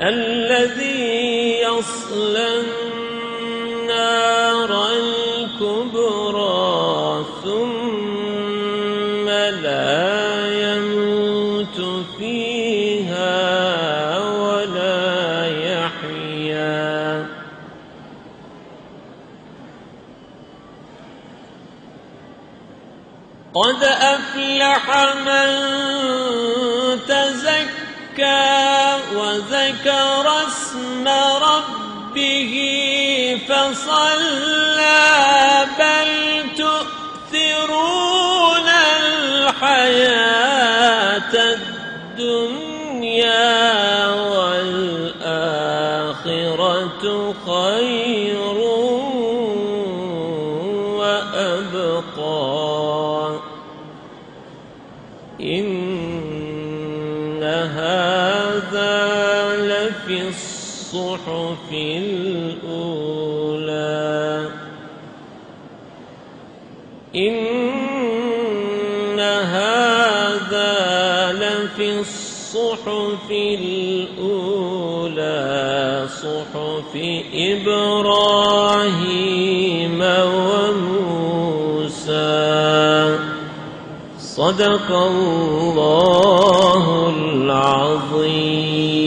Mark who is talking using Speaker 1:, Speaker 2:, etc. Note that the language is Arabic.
Speaker 1: الذي يصلى النار الكبرى ثم لا يموت فيها ولا يحيا. قد أفلح من تزكى وذكر اسم ربه فصلى بل تؤثرون الحياة الدنيا والآخرة خير وأبقى. إن لفي الصحف الأولى. إن هذا لفي الصحف الأولى صحف إبراهيم وموسى. صدق الله العظيم.